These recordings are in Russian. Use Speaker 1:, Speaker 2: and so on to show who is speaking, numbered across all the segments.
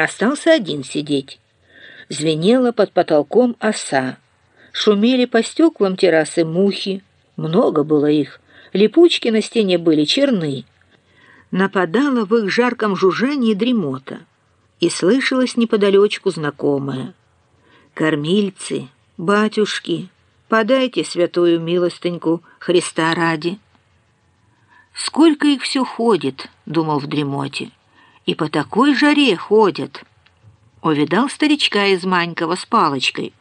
Speaker 1: Остался один сидеть. Звенела под потолком оса. Шумели по стеклам террасы мухи. Много было их. Липучки на стене были черны. Нападала в их жарком жужжании дремота. И слышалось неподалеку знакомое. «Кормильцы, батюшки, подайте святую милостыньку Христа ради». «Сколько их все ходит», — думал в дремоте, — «и по такой жаре ходят». Увидал старичка из Манькова с палочкой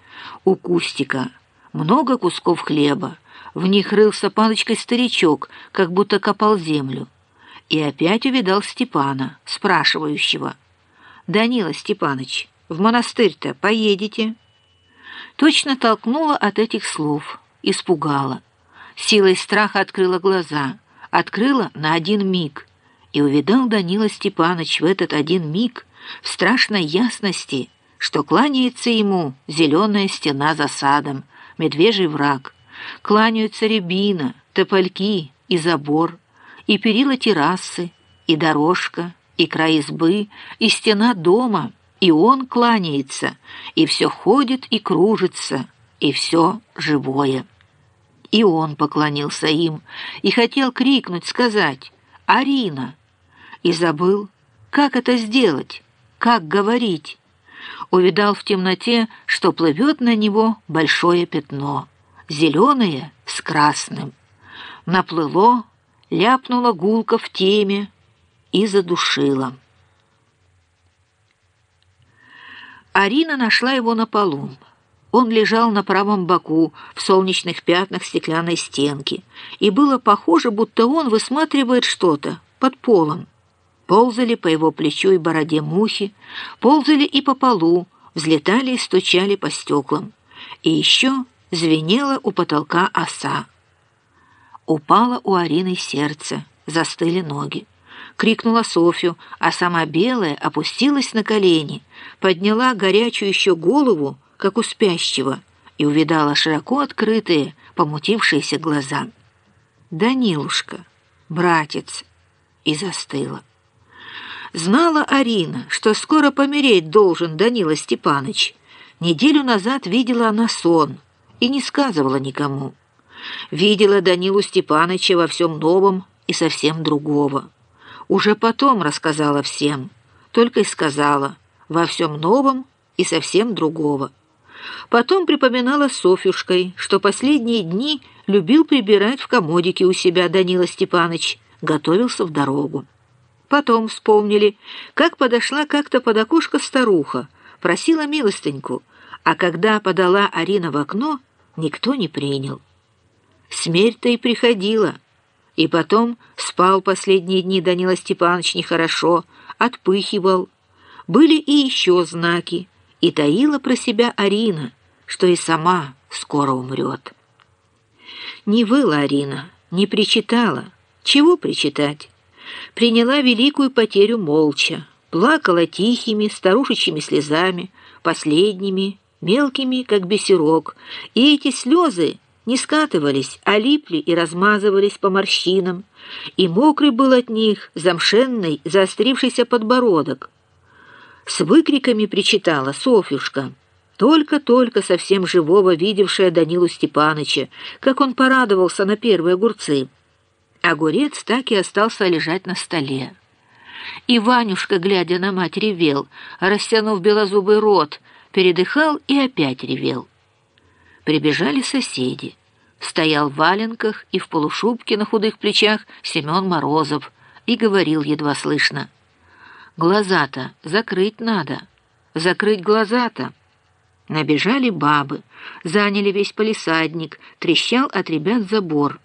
Speaker 1: у кустика. Много кусков хлеба. В них рылся палочкой старичок, как будто копал землю. И опять увидал Степана, спрашивающего. «Данила Степаныч, в монастырь-то поедете?» Точно толкнула от этих слов, испугала. Силой страха открыла глаза, открыла на один миг. И увидал Данила Степаныч в этот один миг в страшной ясности, что кланяется ему зеленая стена за садом, медвежий враг, кланяются рябина, топольки и забор, и перила террасы, и дорожка, и край избы, и стена дома, и он кланяется, и все ходит и кружится, и все живое. И он поклонился им, и хотел крикнуть, сказать «Арина!» и забыл, как это сделать как говорить. Увидал в темноте, что плывет на него большое пятно, зеленое с красным. Наплыло, ляпнула гулка в теме и задушила. Арина нашла его на полу. Он лежал на правом боку в солнечных пятнах стеклянной стенки, и было похоже, будто он высматривает что-то под полом. Ползали по его плечу и бороде мухи, ползали и по полу, взлетали и стучали по стеклам. И еще звенело у потолка оса. Упало у Арины сердце, застыли ноги. Крикнула Софью, а сама белая опустилась на колени, подняла горячую еще голову, как у спящего, и увидала широко открытые, помутившиеся глаза. «Данилушка, братец!» и застыла. Знала Арина, что скоро помереть должен Данила Степаныч. Неделю назад видела она сон и не сказывала никому. Видела Данилу Степаныча во всем новом и совсем другого. Уже потом рассказала всем, только и сказала во всем новом и совсем другого. Потом припоминала Софюшкой, что последние дни любил прибирать в комодике у себя Данила Степаныч, готовился в дорогу. Потом вспомнили, как подошла как-то под окошко старуха, просила милостыньку, а когда подала Арина в окно, никто не принял. Смерть-то и приходила. И потом спал последние дни Данила Степанович нехорошо, отпыхивал. Были и еще знаки, и таила про себя Арина, что и сама скоро умрет. Не выла Арина, не причитала. Чего причитать? приняла великую потерю молча, плакала тихими старушечьими слезами, последними, мелкими, как бисерок, и эти слезы не скатывались, а липли и размазывались по морщинам, и мокрый был от них замшенный, заострившийся подбородок. С выкриками причитала Софьюшка, только-только совсем живого видевшая Данилу Степаныча, как он порадовался на первые огурцы. Огурец так и остался лежать на столе. И Ванюшка, глядя на мать, ревел, растянув белозубый рот, передыхал и опять ревел. Прибежали соседи. Стоял в валенках и в полушубке на худых плечах Семен Морозов и говорил едва слышно. «Глаза-то закрыть надо, закрыть глаза-то». Набежали бабы, заняли весь полисадник, трещал от ребят забор.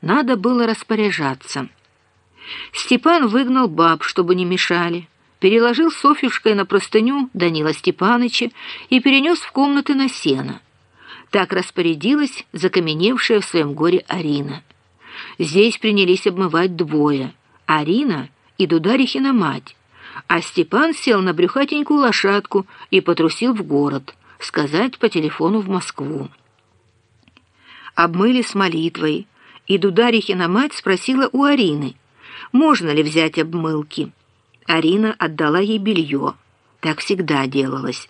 Speaker 1: Надо было распоряжаться. Степан выгнал баб, чтобы не мешали, переложил Софьюшкой на простыню Данила Степаныча и перенес в комнаты на сено. Так распорядилась закаменевшая в своем горе Арина. Здесь принялись обмывать двое — Арина и Дударихина мать, а Степан сел на брюхатенькую лошадку и потрусил в город, сказать по телефону в Москву. Обмыли с молитвой, и Дударихина мать спросила у Арины, можно ли взять обмылки. Арина отдала ей белье. Так всегда делалось.